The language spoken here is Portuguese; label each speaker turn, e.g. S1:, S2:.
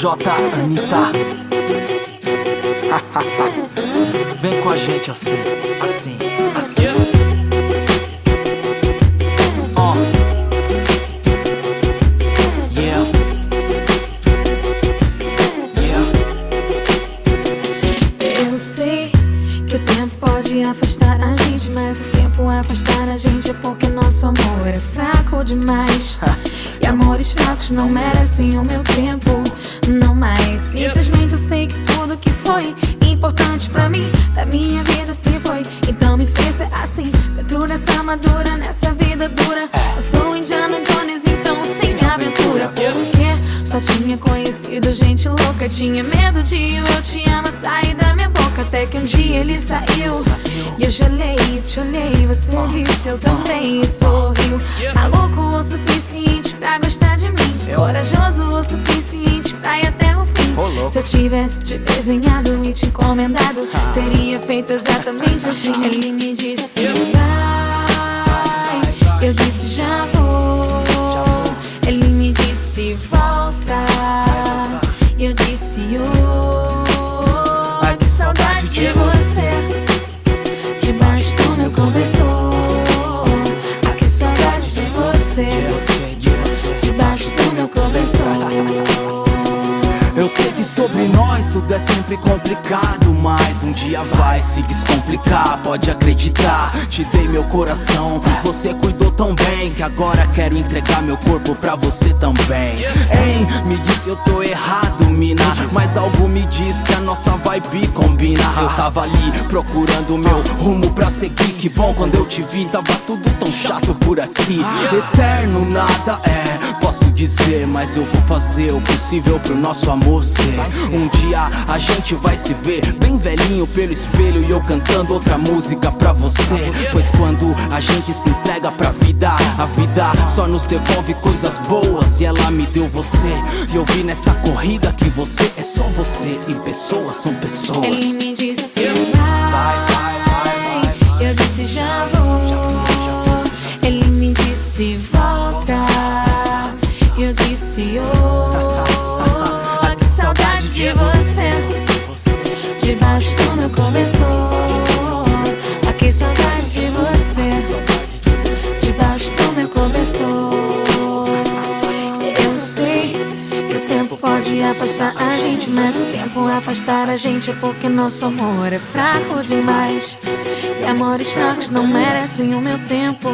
S1: J, Anitta. Vem com a gente assim, assim, assim. Ó. Yeah. Yeah.
S2: Eu sei que o tempo pode afastar a gente, mas o tempo afastar a gente é porque nosso amor é fraco demais. E amores fracos não merecem o meu tempo, não mais. Simplesmente eu sei que tudo que foi importante pra mim, da minha vida se foi. Então me fez assim, dentro dessa armadura, nessa vida dura. Eu sou Indiana Jones, então sem aventura. Porque só tinha conhecido gente louca, tinha medo de eu te amo sair da minha boca. Até que um dia ele saiu e eu gelei, te olhei. Você disse eu também e sorriu. Maluco o suficiente pra gostar de mim, corajoso tivesse te desenhado e te encomendado, teria feito exatamente assim. Ele me disse vai, eu disse já vou. Ele me disse volta, eu disse oh. Que saudade de você, debaixo do meu cobertor.
S1: Sobre nós tudo é sempre complicado, mas um dia vai se descomplicar. Pode acreditar, te dei meu coração. Você cuidou tão bem que agora quero entregar meu corpo pra você também. Hein, me disse eu tô errado, mina, mas algo me diz que a nossa vibe combina. Eu tava ali procurando meu rumo pra seguir. Que bom quando eu te vi, tava tudo tão chato por aqui. Eterno nada é, dizer, mas eu vou fazer o possível pro nosso amor ser. Um dia a gente vai se ver bem velhinho pelo espelho e eu cantando outra música pra você. Pois quando a gente se entrega pra vida, a vida só nos devolve coisas boas e ela me deu você. E eu vi nessa corrida que você é só você e pessoas são pessoas.
S2: Ele me disse vai, eu disse já vou. Ele me disse volta, oh. Ai, que saudade de você, debaixo do meu cobertor. Que saudade de você, debaixo do meu cobertor. Eu sei que o tempo pode afastar a gente, mas o tempo afastar a gente é porque nosso amor é fraco demais. E amores fracos não merecem o meu tempo.